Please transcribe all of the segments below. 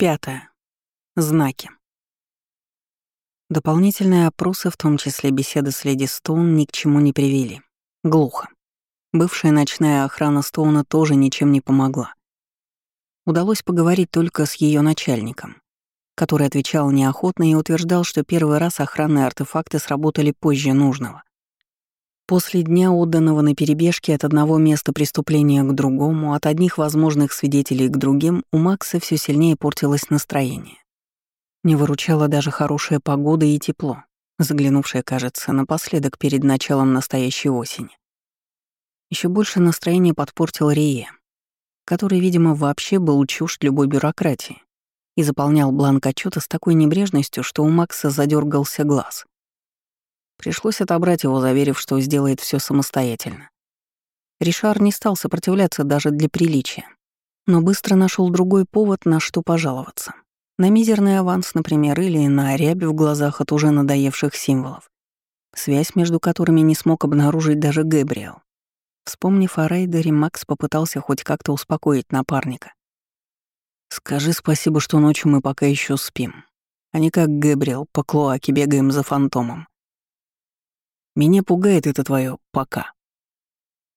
Пятое. Знаки. Дополнительные опросы, в том числе беседы с леди Стоун, ни к чему не привели. Глухо. Бывшая ночная охрана Стоуна тоже ничем не помогла. Удалось поговорить только с ее начальником, который отвечал неохотно и утверждал, что первый раз охранные артефакты сработали позже нужного. После дня, отданного на перебежке от одного места преступления к другому, от одних возможных свидетелей к другим, у Макса все сильнее портилось настроение. Не выручала даже хорошая погода и тепло, заглянувшее, кажется, напоследок перед началом настоящей осени. Еще больше настроение подпортил Рие, который, видимо, вообще был чужд любой бюрократии и заполнял бланк отчета с такой небрежностью, что у Макса задергался глаз. Пришлось отобрать его, заверив, что сделает все самостоятельно. Ришар не стал сопротивляться даже для приличия, но быстро нашел другой повод, на что пожаловаться. На мизерный аванс, например, или на рябь в глазах от уже надоевших символов, связь между которыми не смог обнаружить даже Гэбриэл. Вспомнив о Рейдере, Макс попытался хоть как-то успокоить напарника. «Скажи спасибо, что ночью мы пока еще спим, а не как Гэбриэл по клоаке бегаем за фантомом. Меня пугает это твое «пока».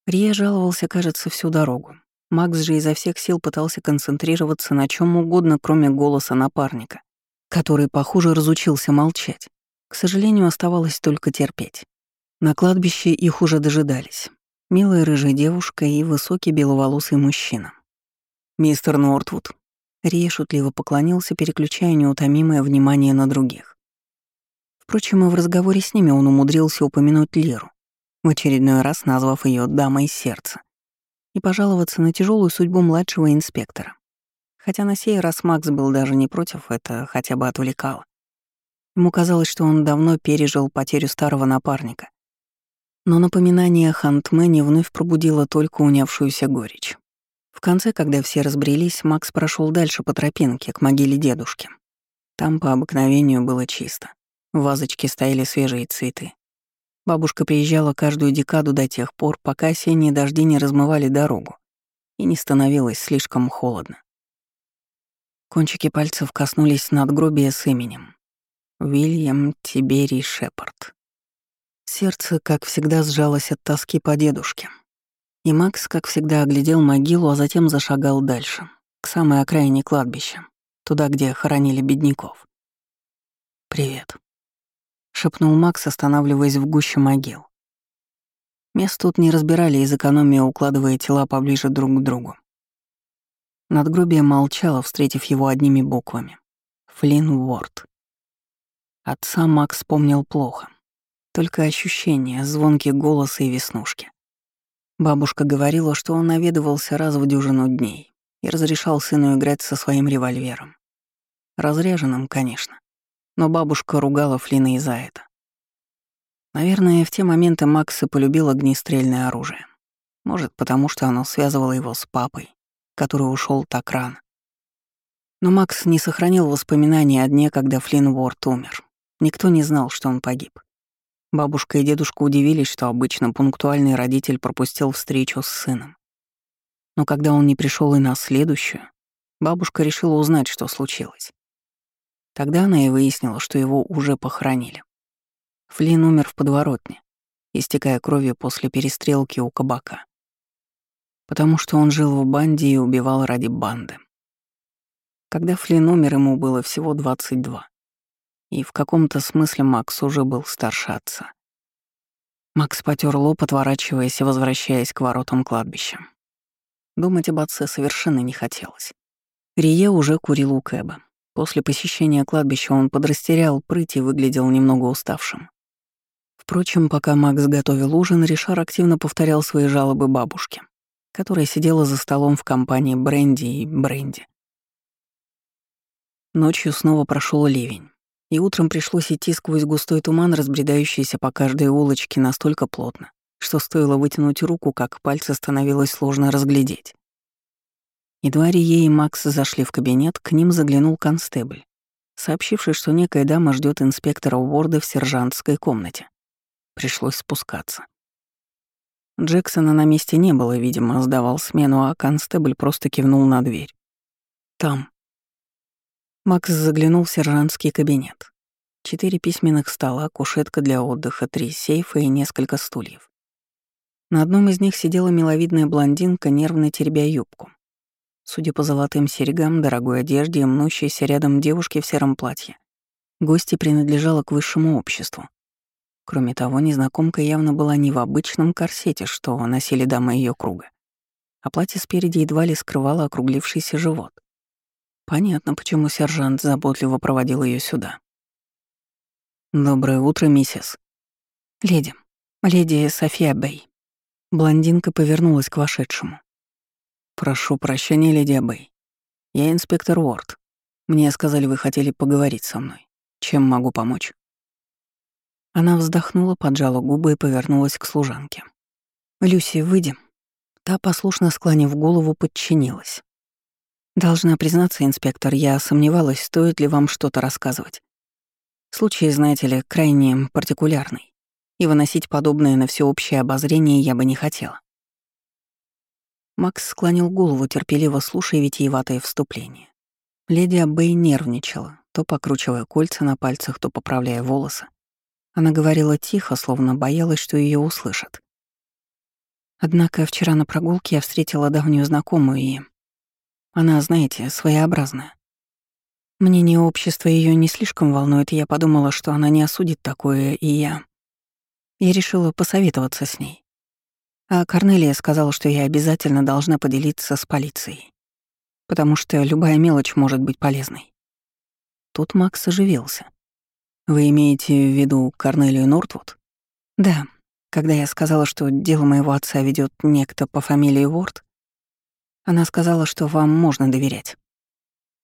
Рия жаловался, кажется, всю дорогу. Макс же изо всех сил пытался концентрироваться на чем угодно, кроме голоса напарника, который, похоже, разучился молчать. К сожалению, оставалось только терпеть. На кладбище их уже дожидались. Милая рыжая девушка и высокий беловолосый мужчина. «Мистер Нортвуд». Рия шутливо поклонился, переключая неутомимое внимание на других. Впрочем, и в разговоре с ними он умудрился упомянуть Леру, в очередной раз назвав ее «дамой сердца», и пожаловаться на тяжелую судьбу младшего инспектора. Хотя на сей раз Макс был даже не против, это хотя бы отвлекало. Ему казалось, что он давно пережил потерю старого напарника. Но напоминание о Хантмене вновь пробудило только унявшуюся горечь. В конце, когда все разбрелись, Макс прошел дальше по тропинке к могиле дедушки. Там по обыкновению было чисто. В вазочке стояли свежие цветы. Бабушка приезжала каждую декаду до тех пор, пока осенние дожди не размывали дорогу и не становилось слишком холодно. Кончики пальцев коснулись надгробия с именем. Уильям Тиберий Шепард. Сердце, как всегда, сжалось от тоски по дедушке. И Макс, как всегда, оглядел могилу, а затем зашагал дальше, к самой окраине кладбища, туда, где хоронили бедняков. «Привет», — шепнул Макс, останавливаясь в гуще могил. Мест тут не разбирали из экономии, укладывая тела поближе друг к другу. Надгробие молчало, встретив его одними буквами. Флинн Уорд. Отца Макс помнил плохо. Только ощущения, звонкий голос и веснушки. Бабушка говорила, что он наведывался раз в дюжину дней и разрешал сыну играть со своим револьвером. Разряженным, конечно но бабушка ругала Флина и за это. Наверное, в те моменты Макс и полюбил огнестрельное оружие. Может, потому что оно связывало его с папой, который ушел так рано. Но Макс не сохранил воспоминаний о дне, когда Флинн Уорд умер. Никто не знал, что он погиб. Бабушка и дедушка удивились, что обычно пунктуальный родитель пропустил встречу с сыном. Но когда он не пришел и на следующую, бабушка решила узнать, что случилось. Тогда она и выяснила, что его уже похоронили. Флинн умер в подворотне, истекая кровью после перестрелки у кабака. Потому что он жил в банде и убивал ради банды. Когда Флинн умер, ему было всего 22. И в каком-то смысле Макс уже был старше отца. Макс потер лоб, отворачиваясь и возвращаясь к воротам кладбища. Думать об отце совершенно не хотелось. Рие уже курил у Кэба, После посещения кладбища он подрастерял прыть и выглядел немного уставшим. Впрочем, пока Макс готовил ужин, Ришар активно повторял свои жалобы бабушке, которая сидела за столом в компании Бренди и Бренди. Ночью снова прошел ливень, и утром пришлось идти сквозь густой туман, разбредающийся по каждой улочке настолько плотно, что стоило вытянуть руку, как пальцы становилось сложно разглядеть. Едва Рие и Макс зашли в кабинет, к ним заглянул констебль, сообщивший, что некая дама ждет инспектора Уорда в сержантской комнате. Пришлось спускаться. Джексона на месте не было, видимо, сдавал смену, а констебль просто кивнул на дверь. «Там». Макс заглянул в сержантский кабинет. Четыре письменных стола, кушетка для отдыха, три сейфа и несколько стульев. На одном из них сидела миловидная блондинка, нервно теребя юбку. Судя по золотым серьгам, дорогой одежде и мнущейся рядом девушке в сером платье, гости принадлежала к высшему обществу. Кроме того, незнакомка явно была не в обычном корсете, что носили дамы ее круга, а платье спереди едва ли скрывало округлившийся живот. Понятно, почему сержант заботливо проводил ее сюда. «Доброе утро, миссис». «Леди, леди София Бэй». Блондинка повернулась к вошедшему. «Прошу прощения, леди Абэй. Я инспектор Уорд. Мне сказали, вы хотели поговорить со мной. Чем могу помочь?» Она вздохнула, поджала губы и повернулась к служанке. «Люси, выйди». Та, послушно склонив голову, подчинилась. «Должна признаться, инспектор, я сомневалась, стоит ли вам что-то рассказывать. Случай, знаете ли, крайне партикулярный, и выносить подобное на всеобщее обозрение я бы не хотела. Макс склонил голову, терпеливо слушая витиеватое вступление. Леди Аббей нервничала, то покручивая кольца на пальцах, то поправляя волосы. Она говорила тихо, словно боялась, что ее услышат. Однако вчера на прогулке я встретила давнюю знакомую, и... Она, знаете, своеобразная. Мнение общества ее не слишком волнует, и я подумала, что она не осудит такое, и я... Я решила посоветоваться с ней. А Корнелия сказала, что я обязательно должна поделиться с полицией, потому что любая мелочь может быть полезной. Тут Макс оживился. «Вы имеете в виду Корнелию Нортвуд?» «Да. Когда я сказала, что дело моего отца ведет некто по фамилии Уорд, она сказала, что вам можно доверять».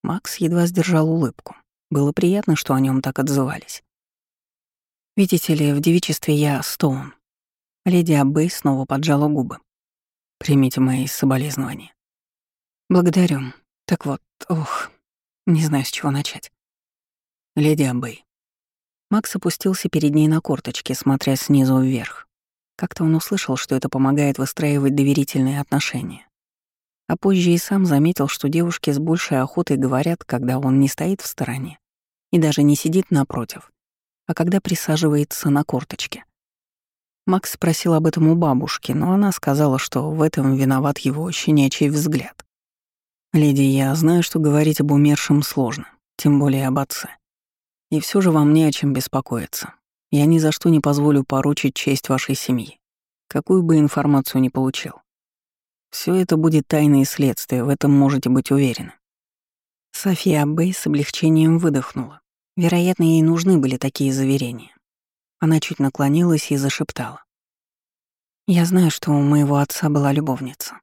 Макс едва сдержал улыбку. Было приятно, что о нем так отзывались. «Видите ли, в девичестве я Стоун. Леди Аббей снова поджала губы. «Примите мои соболезнования». «Благодарю. Так вот, ох, не знаю, с чего начать». «Леди Аббей». Макс опустился перед ней на корточки, смотря снизу вверх. Как-то он услышал, что это помогает выстраивать доверительные отношения. А позже и сам заметил, что девушки с большей охотой говорят, когда он не стоит в стороне и даже не сидит напротив, а когда присаживается на корточке. Макс спросил об этом у бабушки, но она сказала, что в этом виноват его щенячий взгляд. «Леди, я знаю, что говорить об умершем сложно, тем более об отце. И все же вам не о чем беспокоиться. Я ни за что не позволю поручить честь вашей семьи, какую бы информацию ни получил. Все это будет тайное следствие, в этом можете быть уверены». София Бэй с облегчением выдохнула. Вероятно, ей нужны были такие заверения. Она чуть наклонилась и зашептала. «Я знаю, что у моего отца была любовница.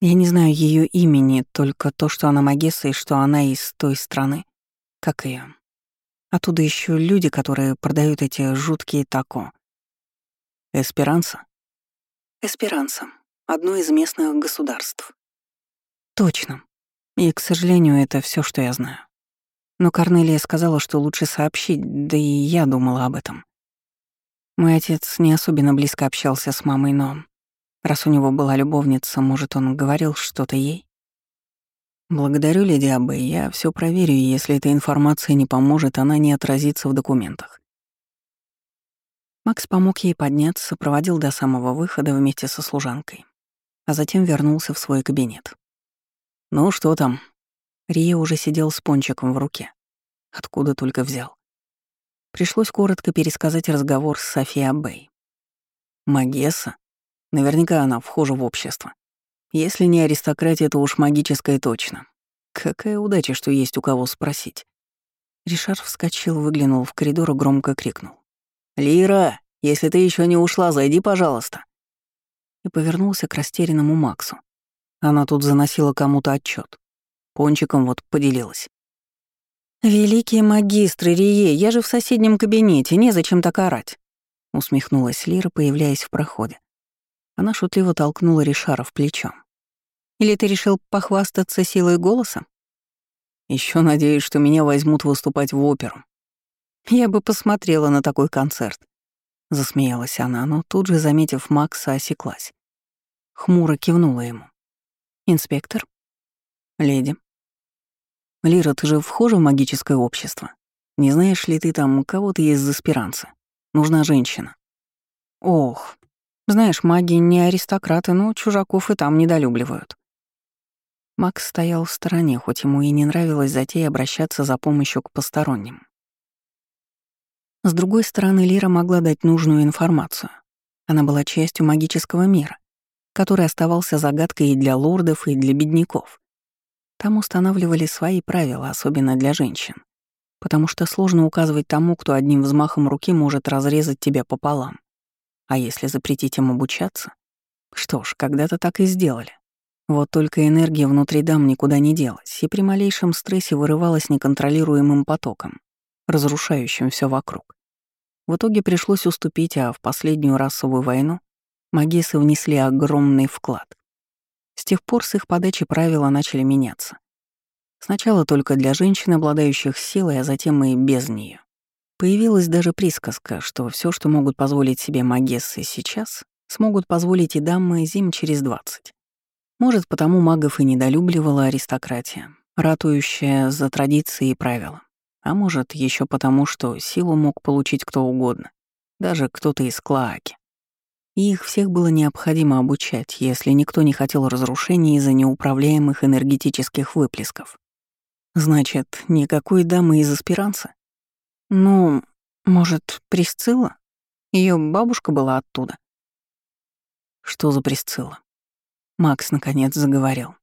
Я не знаю ее имени, только то, что она Магесса и что она из той страны, как и я. Оттуда еще люди, которые продают эти жуткие тако. Эсперанса? Эсперанса. Одно из местных государств. Точно. И, к сожалению, это все, что я знаю. Но Корнелия сказала, что лучше сообщить, да и я думала об этом. Мой отец не особенно близко общался с мамой, но раз у него была любовница, может, он говорил что-то ей? Благодарю, леди Аббе, я все проверю, и если эта информация не поможет, она не отразится в документах. Макс помог ей подняться, проводил до самого выхода вместе со служанкой, а затем вернулся в свой кабинет. «Ну что там?» Рия уже сидел с пончиком в руке. Откуда только взял. Пришлось коротко пересказать разговор с Софией Аббей. Магесса? Наверняка она вхожа в общество. Если не аристократия, то уж магическая точно. Какая удача, что есть у кого спросить. Ришар вскочил, выглянул в коридор и громко крикнул. «Лира, если ты еще не ушла, зайди, пожалуйста!» И повернулся к растерянному Максу. Она тут заносила кому-то отчет. Пончиком вот поделилась. «Великие магистры, Рие, я же в соседнем кабинете, незачем так орать», — усмехнулась Лира, появляясь в проходе. Она шутливо толкнула Ришара в плечо. «Или ты решил похвастаться силой голоса?» Еще надеюсь, что меня возьмут выступать в оперу. Я бы посмотрела на такой концерт. Засмеялась она, но тут же, заметив Макса, осеклась. Хмуро кивнула ему. «Инспектор?» «Леди». Лира, ты же вхожа в магическое общество. Не знаешь ли ты там кого-то из аспиранца? Нужна женщина. Ох, знаешь, маги не аристократы, но чужаков и там недолюбливают. Макс стоял в стороне, хоть ему и не нравилось затея обращаться за помощью к посторонним. С другой стороны, Лира могла дать нужную информацию. Она была частью магического мира, который оставался загадкой и для лордов, и для бедняков. Там устанавливали свои правила, особенно для женщин потому что сложно указывать тому, кто одним взмахом руки может разрезать тебя пополам. А если запретить им обучаться? Что ж, когда-то так и сделали. Вот только энергия внутри дам никуда не делась, и при малейшем стрессе вырывалась неконтролируемым потоком, разрушающим все вокруг. В итоге пришлось уступить, а в последнюю расовую войну магесы внесли огромный вклад. С тех пор с их подачи правила начали меняться. Сначала только для женщин, обладающих силой, а затем и без нее. Появилась даже присказка, что все, что могут позволить себе магессы сейчас, смогут позволить и дамы зим через двадцать. Может, потому магов и недолюбливала аристократия, ратующая за традиции и правила. А может, еще потому, что силу мог получить кто угодно, даже кто-то из Клоаки. И их всех было необходимо обучать, если никто не хотел разрушений из-за неуправляемых энергетических выплесков. Значит, никакой дамы из аспиранца? Ну, может, Присцилла? Ее бабушка была оттуда. Что за Присцилла? Макс наконец заговорил.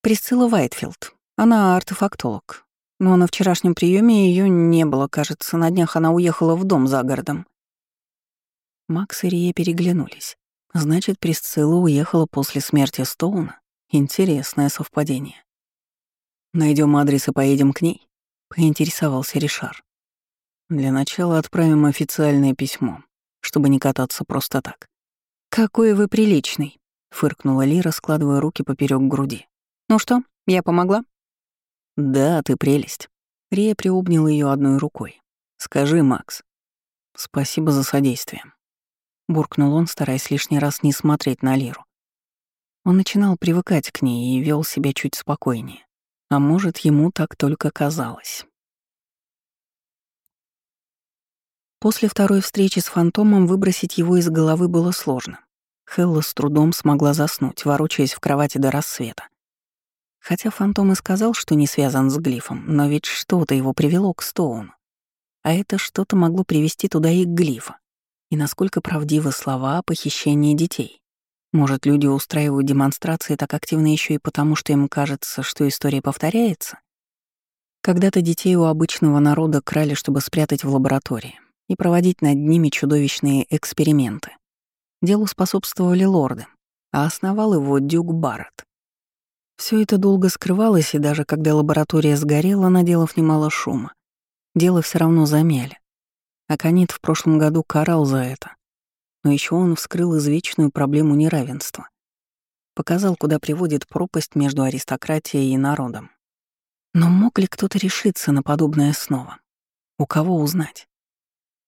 Присцилла Вайтфилд. Она артефактолог. Но на вчерашнем приеме ее не было, кажется, на днях она уехала в дом за городом. Макс и Рия переглянулись. Значит, Присцилла уехала после смерти Стоуна? Интересное совпадение. Найдем адрес и поедем к ней?» — поинтересовался Ришар. «Для начала отправим официальное письмо, чтобы не кататься просто так». «Какой вы приличный», — фыркнула Лира, складывая руки поперек груди. «Ну что, я помогла?» «Да, ты прелесть». Рия приобнял ее одной рукой. «Скажи, Макс». «Спасибо за содействие», — буркнул он, стараясь лишний раз не смотреть на Лиру. Он начинал привыкать к ней и вел себя чуть спокойнее. А может, ему так только казалось. После второй встречи с фантомом выбросить его из головы было сложно. Хелла с трудом смогла заснуть, ворочаясь в кровати до рассвета. Хотя фантом и сказал, что не связан с глифом, но ведь что-то его привело к Стоуну. А это что-то могло привести туда и к глифа. И насколько правдивы слова о похищении детей. Может, люди устраивают демонстрации так активно еще и потому, что им кажется, что история повторяется? Когда-то детей у обычного народа крали, чтобы спрятать в лаборатории и проводить над ними чудовищные эксперименты. Делу способствовали лорды, а основал его Дюк Барретт. Все это долго скрывалось, и даже когда лаборатория сгорела, наделав немало шума, дело все равно замяли. Аконит в прошлом году карал за это, но еще он вскрыл извечную проблему неравенства. Показал, куда приводит пропасть между аристократией и народом. Но мог ли кто-то решиться на подобное снова? У кого узнать?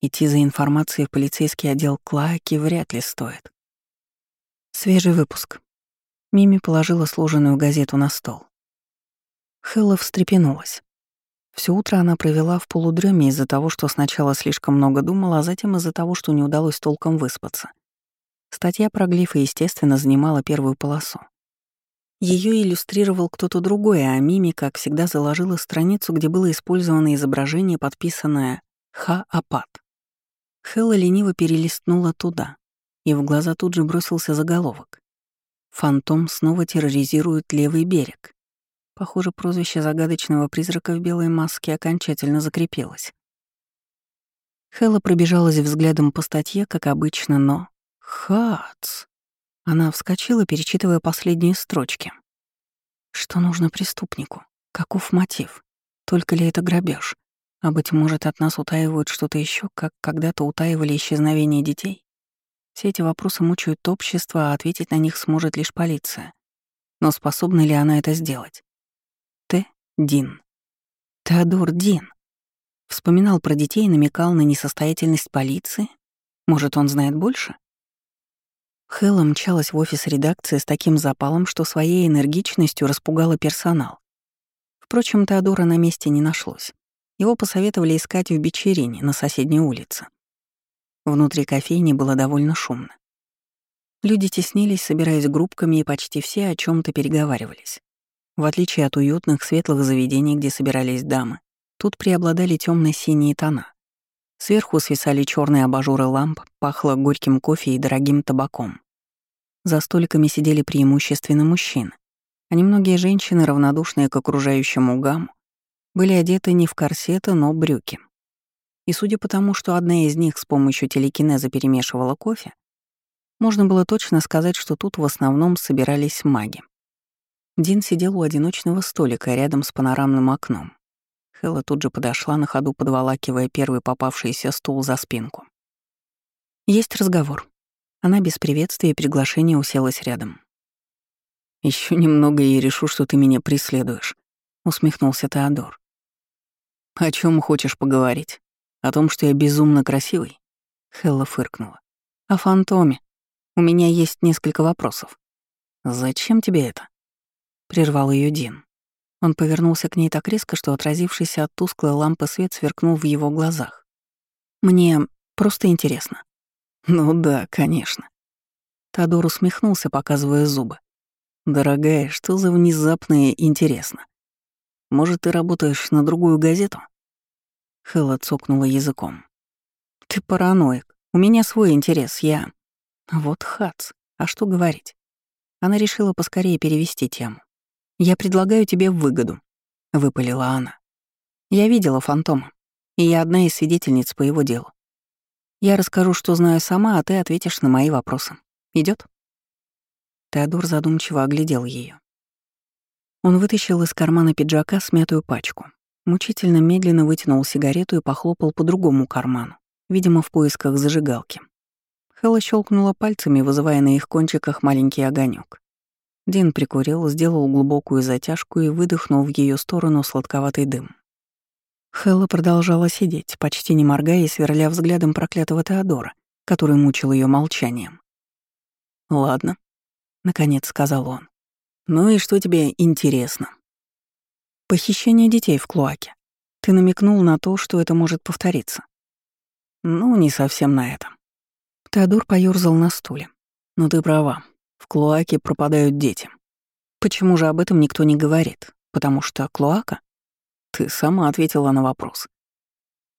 Идти за информацией в полицейский отдел Клаки вряд ли стоит. Свежий выпуск. Мими положила сложенную газету на стол. Хэлла встрепенулась. Все утро она провела в полудреме из-за того, что сначала слишком много думала, а затем из-за того, что не удалось толком выспаться. Статья про глифы, естественно, занимала первую полосу. Ее иллюстрировал кто-то другой, а Мими, как всегда, заложила страницу, где было использовано изображение, подписанное «Ха-Апат». Хэлла лениво перелистнула туда, и в глаза тут же бросился заголовок. «Фантом снова терроризирует левый берег». Похоже, прозвище загадочного призрака в белой маске окончательно закрепилось. Хэлла пробежалась взглядом по статье, как обычно, но... Хац! Она вскочила, перечитывая последние строчки. Что нужно преступнику? Каков мотив? Только ли это грабеж? А быть может, от нас утаивают что-то еще, как когда-то утаивали исчезновение детей? Все эти вопросы мучают общество, а ответить на них сможет лишь полиция. Но способна ли она это сделать? Дин. Теодор Дин. Вспоминал про детей и намекал на несостоятельность полиции? Может, он знает больше? Хэлла мчалась в офис редакции с таким запалом, что своей энергичностью распугала персонал. Впрочем, Теодора на месте не нашлось. Его посоветовали искать в Бичерине, на соседней улице. Внутри кофейни было довольно шумно. Люди теснились, собираясь группками, и почти все о чем то переговаривались. В отличие от уютных светлых заведений, где собирались дамы, тут преобладали темно синие тона. Сверху свисали черные абажуры ламп, пахло горьким кофе и дорогим табаком. За столиками сидели преимущественно мужчины, а немногие женщины, равнодушные к окружающему гамму, были одеты не в корсеты, но брюки. И судя по тому, что одна из них с помощью телекинеза перемешивала кофе, можно было точно сказать, что тут в основном собирались маги. Дин сидел у одиночного столика рядом с панорамным окном. Хэлла тут же подошла на ходу, подволакивая первый попавшийся стул за спинку. «Есть разговор», она без приветствия и приглашения уселась рядом. Еще немного и решу, что ты меня преследуешь», — усмехнулся Теодор. «О чем хочешь поговорить? О том, что я безумно красивый?» Хелла фыркнула. «О фантоме. У меня есть несколько вопросов». «Зачем тебе это?» — прервал ее Дин. Он повернулся к ней так резко, что отразившийся от тусклой лампы свет сверкнул в его глазах. «Мне просто интересно. «Ну да, конечно». Тодор усмехнулся, показывая зубы. «Дорогая, что за внезапное интересно? Может, ты работаешь на другую газету?» Хэлла цокнула языком. «Ты параноик. У меня свой интерес, я...» «Вот хац. А что говорить?» Она решила поскорее перевести тему. «Я предлагаю тебе выгоду», — выпалила она. «Я видела фантома, и я одна из свидетельниц по его делу. Я расскажу, что знаю сама, а ты ответишь на мои вопросы. Идет? Теодор задумчиво оглядел ее. Он вытащил из кармана пиджака смятую пачку. Мучительно медленно вытянул сигарету и похлопал по другому карману, видимо, в поисках зажигалки. Хэлла щелкнула пальцами, вызывая на их кончиках маленький огонек. Дин прикурил, сделал глубокую затяжку и выдохнул в ее сторону сладковатый дым. Хэлла продолжала сидеть, почти не моргая и сверля взглядом проклятого Теодора, который мучил ее молчанием. «Ладно», — наконец сказал он. «Ну и что тебе интересно?» «Похищение детей в Клуаке. Ты намекнул на то, что это может повториться». «Ну, не совсем на это». Теодор поёрзал на стуле. «Но ты права. В Клуаке пропадают дети. Почему же об этом никто не говорит? Потому что Клуака ты сама ответила на вопрос.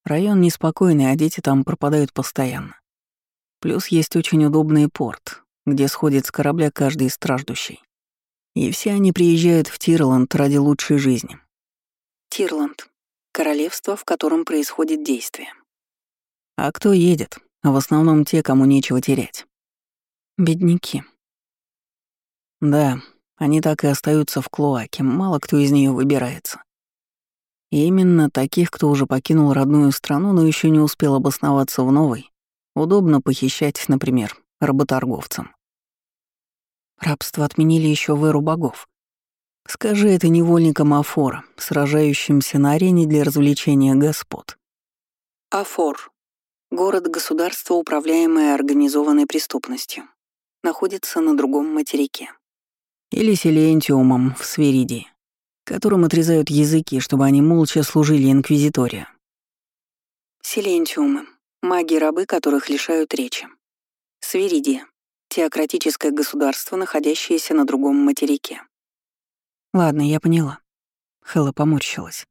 Район неспокойный, а дети там пропадают постоянно. Плюс есть очень удобный порт, где сходит с корабля каждый страждущий. И все они приезжают в Тирланд ради лучшей жизни. Тирланд — королевство, в котором происходит действие. А кто едет? В основном те, кому нечего терять. Бедняки. Да, они так и остаются в Клоаке, мало кто из нее выбирается. И именно таких, кто уже покинул родную страну, но еще не успел обосноваться в новой, удобно похищать, например, работорговцам. Рабство отменили еще в эру богов. Скажи это невольникам Афора, сражающимся на арене для развлечения господ. Афор. Город-государство, управляемое организованной преступностью. Находится на другом материке. Или Селентиумом в Сверидии которым отрезают языки, чтобы они молча служили инквизитория. Силентиумы — маги-рабы, которых лишают речи. Свиридия — теократическое государство, находящееся на другом материке. Ладно, я поняла. Хэлла поморщилась.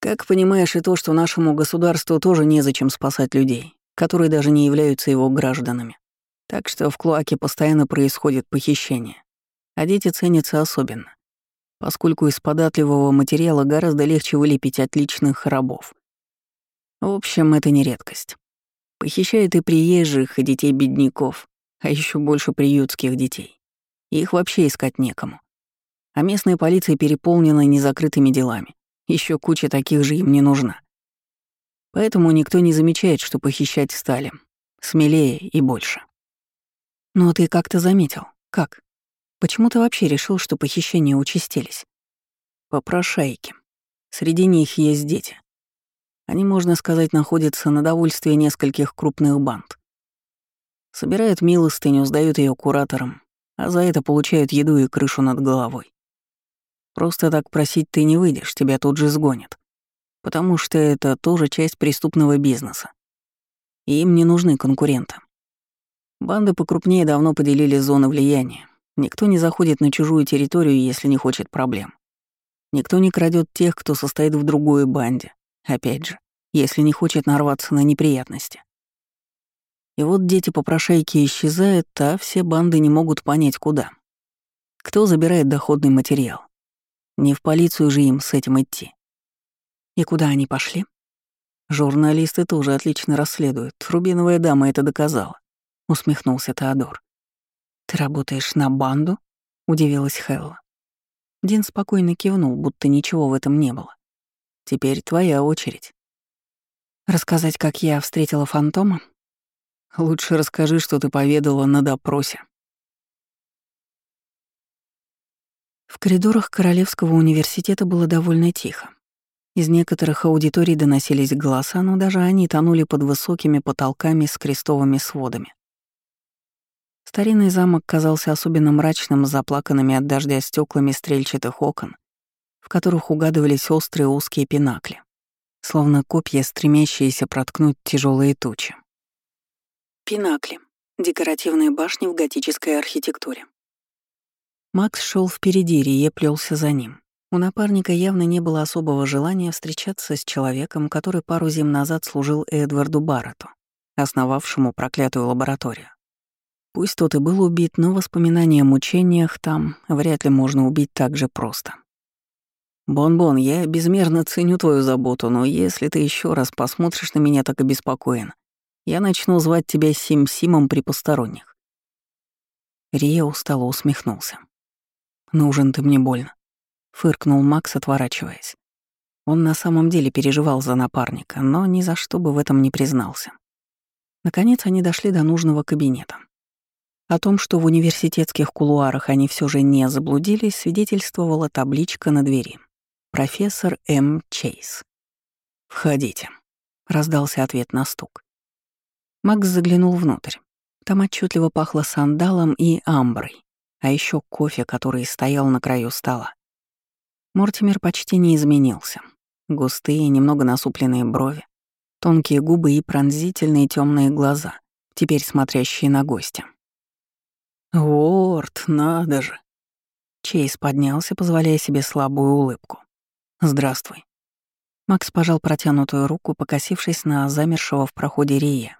Как понимаешь и то, что нашему государству тоже незачем спасать людей, которые даже не являются его гражданами. Так что в Клоаке постоянно происходит похищение. А дети ценятся особенно поскольку из податливого материала гораздо легче вылепить отличных рабов. В общем, это не редкость. Похищают и приезжих, и детей бедняков, а еще больше приютских детей. Их вообще искать некому. А местная полиция переполнена незакрытыми делами. Еще куча таких же им не нужна. Поэтому никто не замечает, что похищать стали. Смелее и больше. Но ты как-то заметил. Как? Почему ты вообще решил, что похищения участились? Попрошайки. Среди них есть дети. Они, можно сказать, находятся на довольстве нескольких крупных банд. Собирают милостыню, сдают ее кураторам, а за это получают еду и крышу над головой. Просто так просить ты не выйдешь, тебя тут же сгонят. Потому что это тоже часть преступного бизнеса. И им не нужны конкуренты. Банды покрупнее давно поделили зоны влияния. Никто не заходит на чужую территорию, если не хочет проблем. Никто не крадет тех, кто состоит в другой банде. Опять же, если не хочет нарваться на неприятности. И вот дети-попрошайки исчезают, а все банды не могут понять, куда. Кто забирает доходный материал? Не в полицию же им с этим идти. И куда они пошли? Журналисты тоже отлично расследуют. Рубиновая дама это доказала. Усмехнулся Теодор. Ты работаешь на банду? Удивилась Хелла. Дин спокойно кивнул, будто ничего в этом не было. Теперь твоя очередь. Рассказать, как я встретила фантома? Лучше расскажи, что ты поведала на допросе. В коридорах Королевского университета было довольно тихо. Из некоторых аудиторий доносились голоса, но даже они тонули под высокими потолками с крестовыми сводами. Старинный замок казался особенно мрачным с заплаканными от дождя стеклами стрельчатых окон, в которых угадывались острые узкие пинакли, словно копья, стремящиеся проткнуть тяжелые тучи. Пинакли — декоративные башни в готической архитектуре. Макс шел впереди, Рие плелся за ним. У напарника явно не было особого желания встречаться с человеком, который пару зим назад служил Эдварду Барретту, основавшему проклятую лабораторию. Пусть тот и был убит, но воспоминания о мучениях там вряд ли можно убить так же просто. «Бон-бон, я безмерно ценю твою заботу, но если ты еще раз посмотришь на меня так обеспокоен, я начну звать тебя Сим-Симом при посторонних». Рия устало усмехнулся. «Нужен ты мне больно», — фыркнул Макс, отворачиваясь. Он на самом деле переживал за напарника, но ни за что бы в этом не признался. Наконец они дошли до нужного кабинета. О том, что в университетских кулуарах они все же не заблудились, свидетельствовала табличка на двери. «Профессор М. Чейз». «Входите», — раздался ответ на стук. Макс заглянул внутрь. Там отчетливо пахло сандалом и амброй а еще кофе, который стоял на краю стола. Мортимер почти не изменился. Густые, немного насупленные брови, тонкие губы и пронзительные темные глаза, теперь смотрящие на гостя. «Уорд, надо же!» Чейз поднялся, позволяя себе слабую улыбку. «Здравствуй». Макс пожал протянутую руку, покосившись на замершего в проходе Рия.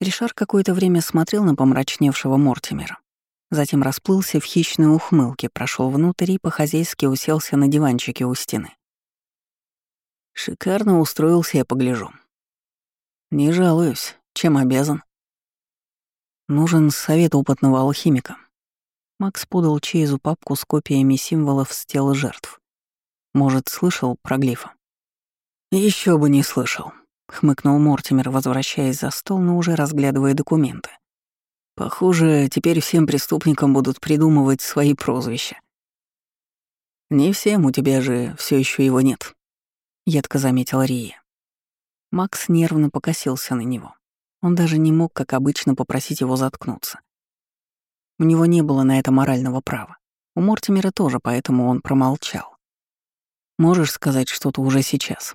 Ришар какое-то время смотрел на помрачневшего Мортимера, Затем расплылся в хищной ухмылке, прошел внутрь и по-хозяйски уселся на диванчике у стены. Шикарно устроился я погляжу. Не жалуюсь, чем обязан. Нужен совет опытного алхимика. Макс подал Чейзу папку с копиями символов с тел жертв. Может, слышал про глифа? Еще бы не слышал, хмыкнул Мортимер, возвращаясь за стол, но уже разглядывая документы. Похоже, теперь всем преступникам будут придумывать свои прозвища. Не всем, у тебя же все еще его нет, едко заметил Рия. Макс нервно покосился на него. Он даже не мог, как обычно, попросить его заткнуться. У него не было на это морального права. У Мортимера тоже, поэтому он промолчал. Можешь сказать что-то уже сейчас?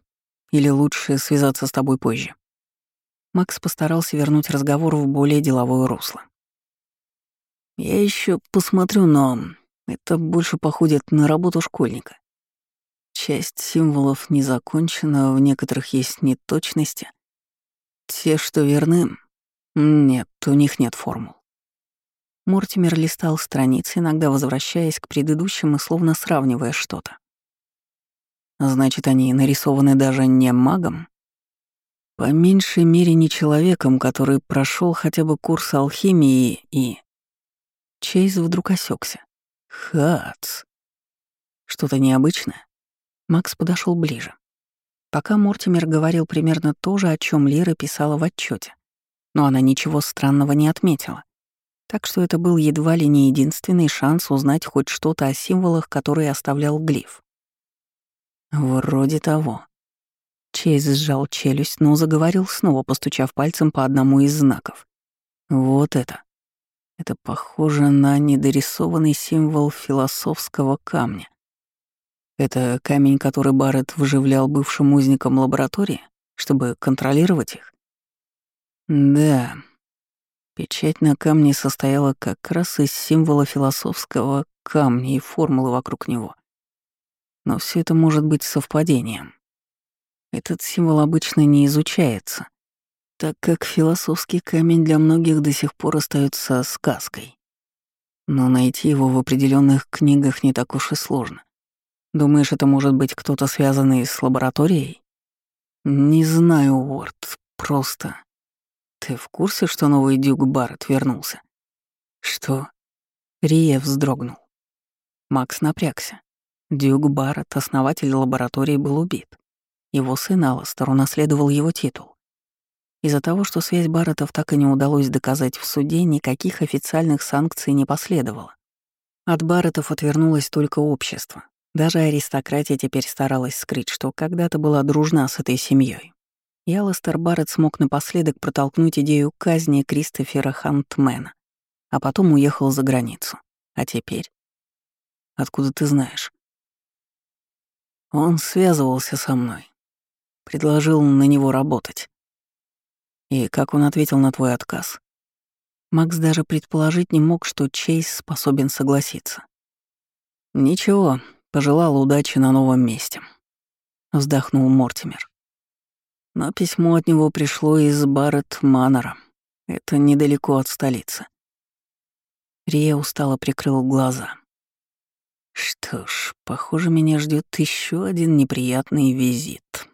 Или лучше связаться с тобой позже? Макс постарался вернуть разговор в более деловое русло. Я еще посмотрю, но это больше походит на работу школьника. Часть символов не закончена, в некоторых есть неточности. Те, что верны, нет, у них нет формул. Мортимер листал страницы, иногда возвращаясь к предыдущим и словно сравнивая что-то. Значит, они нарисованы даже не магом? По меньшей мере не человеком, который прошел хотя бы курс алхимии и Чейз вдруг осекся. Хац. Что-то необычное. Макс подошел ближе. Пока Мортимер говорил примерно то же, о чем Лира писала в отчете, но она ничего странного не отметила. Так что это был едва ли не единственный шанс узнать хоть что-то о символах, которые оставлял глиф. Вроде того. Чейз сжал челюсть, но заговорил снова, постучав пальцем по одному из знаков. Вот это. Это похоже на недорисованный символ философского камня. Это камень, который Барретт вживлял бывшим узникам лаборатории, чтобы контролировать их? Да. Печать на камне состояла как раз из символа философского камня и формулы вокруг него. Но все это может быть совпадением. Этот символ обычно не изучается, так как философский камень для многих до сих пор остается сказкой. Но найти его в определенных книгах не так уж и сложно. Думаешь, это может быть кто-то связанный с лабораторией? Не знаю, Уорд, просто... Ты в курсе, что новый Дюк Барретт вернулся? Что? Рия вздрогнул. Макс напрягся. Дюк Барретт, основатель лаборатории, был убит. Его сын Алластер унаследовал его титул. Из-за того, что связь Барреттов так и не удалось доказать в суде, никаких официальных санкций не последовало. От Барреттов отвернулось только общество, даже аристократия теперь старалась скрыть, что когда-то была дружна с этой семьей. И Алластер Барретт смог напоследок протолкнуть идею казни Кристофера Хантмена, а потом уехал за границу. А теперь? Откуда ты знаешь? Он связывался со мной. Предложил на него работать. И как он ответил на твой отказ? Макс даже предположить не мог, что Чейз способен согласиться. Ничего, Пожелал удачи на новом месте. Вздохнул Мортимер. Но письмо от него пришло из Барретт Манора. Это недалеко от столицы. Рия устало прикрыл глаза. Что ж, похоже, меня ждет еще один неприятный визит.